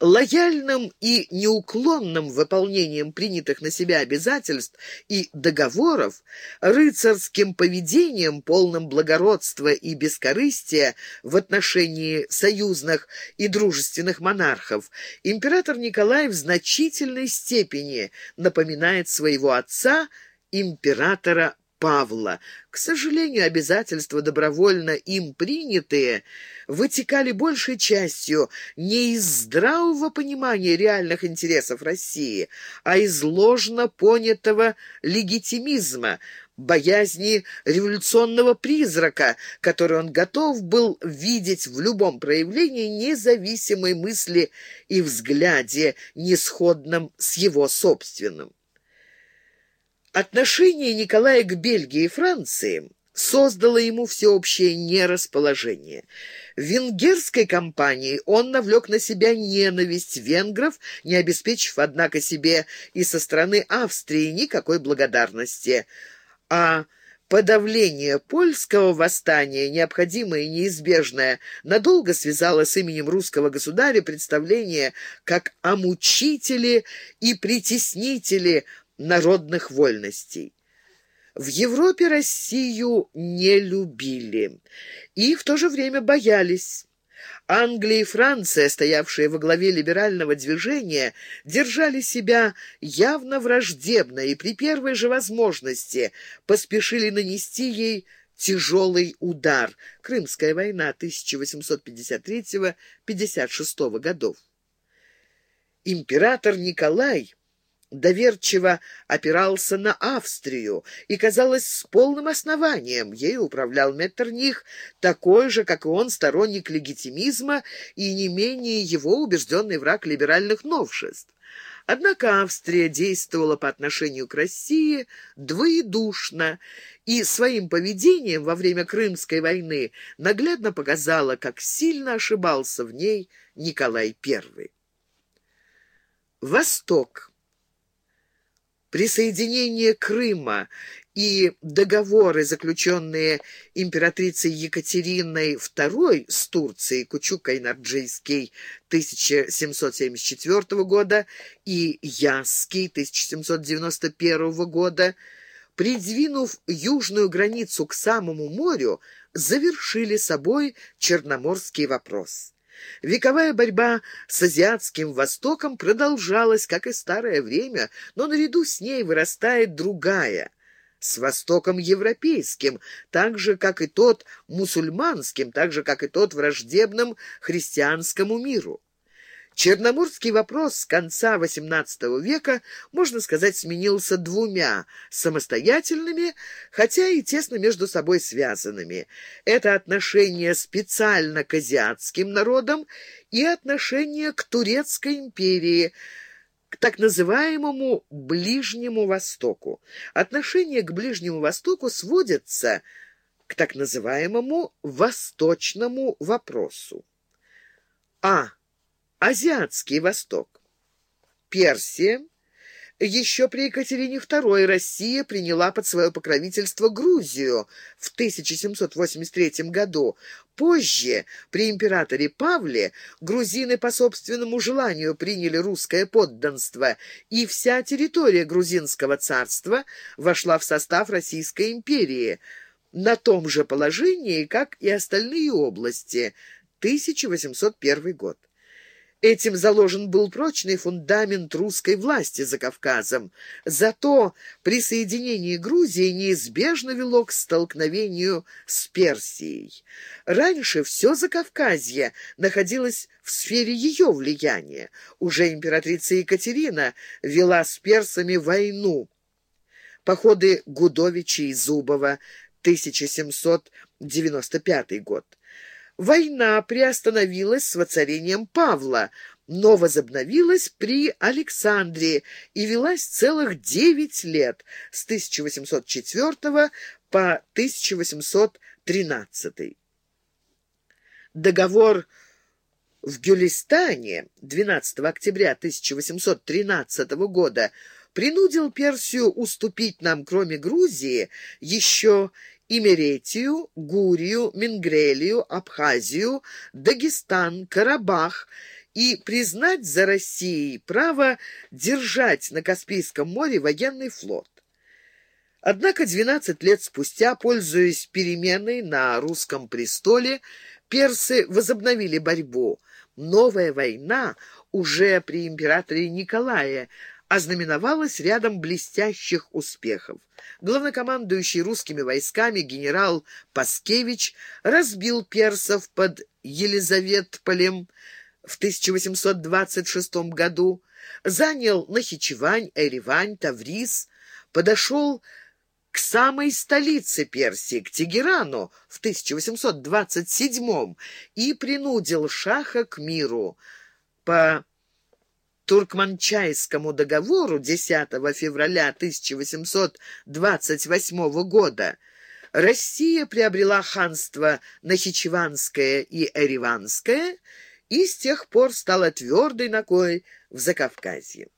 лояльным и неуклонным выполнением принятых на себя обязательств и договоров, рыцарским поведением, полным благородства и бескорыстия в отношении союзных и дружественных монархов, император Николай в значительной степени напоминает своего отца, императора Павла. К сожалению, обязательства, добровольно им принятые, вытекали большей частью не из здравого понимания реальных интересов России, а из ложно понятого легитимизма, боязни революционного призрака, который он готов был видеть в любом проявлении независимой мысли и взгляде, несходном с его собственным. Отношение Николая к Бельгии и Франции создало ему всеобщее нерасположение. В венгерской кампании он навлек на себя ненависть венгров, не обеспечив, однако, себе и со стороны Австрии никакой благодарности. А подавление польского восстания, необходимое и неизбежное, надолго связало с именем русского государя представление как о мучителе и притеснителе народных вольностей. В Европе Россию не любили и в то же время боялись. Англия и Франция, стоявшие во главе либерального движения, держали себя явно враждебно и при первой же возможности поспешили нанести ей тяжелый удар. Крымская война 1853-56 годов. Император Николай доверчиво опирался на Австрию и, казалось, с полным основанием ею управлял Меттерних, такой же, как и он, сторонник легитимизма и не менее его убежденный враг либеральных новшеств. Однако Австрия действовала по отношению к России двоедушно и своим поведением во время Крымской войны наглядно показала, как сильно ошибался в ней Николай I. Восток Присоединение Крыма и договоры, заключенные императрицей Екатериной II с Турцией, Кучук-Кайнарджийский 1774 года и Ясский 1791 года, придвинув южную границу к самому морю, завершили собой Черноморский вопрос. Вековая борьба с азиатским Востоком продолжалась, как и старое время, но наряду с ней вырастает другая – с Востоком европейским, так же, как и тот мусульманским, так же, как и тот враждебным христианскому миру. Черноморский вопрос с конца XVIII века, можно сказать, сменился двумя самостоятельными, хотя и тесно между собой связанными. Это отношение специально к азиатским народам и отношение к Турецкой империи, к так называемому Ближнему Востоку. Отношение к Ближнему Востоку сводится к так называемому Восточному вопросу. А. Азиатский Восток. Персия. Еще при Екатерине II Россия приняла под свое покровительство Грузию в 1783 году. Позже, при императоре Павле, грузины по собственному желанию приняли русское подданство, и вся территория грузинского царства вошла в состав Российской империи на том же положении, как и остальные области. 1801 год. Этим заложен был прочный фундамент русской власти за Кавказом. Зато присоединение Грузии неизбежно вело к столкновению с Персией. Раньше все Закавказье находилось в сфере ее влияния. Уже императрица Екатерина вела с персами войну. Походы Гудовича и Зубова, 1795 год. Война приостановилась с воцарением Павла, но возобновилась при Александре и велась целых девять лет, с 1804 по 1813. Договор в Гюлистане 12 октября 1813 года принудил Персию уступить нам, кроме Грузии, еще Имеретию, Гурию, Мингрелию, Абхазию, Дагестан, Карабах и признать за Россией право держать на Каспийском море военный флот. Однако 12 лет спустя, пользуясь переменой на русском престоле, персы возобновили борьбу. Новая война уже при императоре Николае ознаменовалась рядом блестящих успехов. Главнокомандующий русскими войсками генерал Паскевич разбил персов под Елизаветполем в 1826 году, занял Нахичевань, Эревань, Таврис, подошел к самой столице Персии, к Тегерану в 1827 и принудил шаха к миру. По Туркманчайскому договору 10 февраля 1828 года Россия приобрела ханство Нахичеванское и Эреванское и с тех пор стала твердой ногой в Закавказье.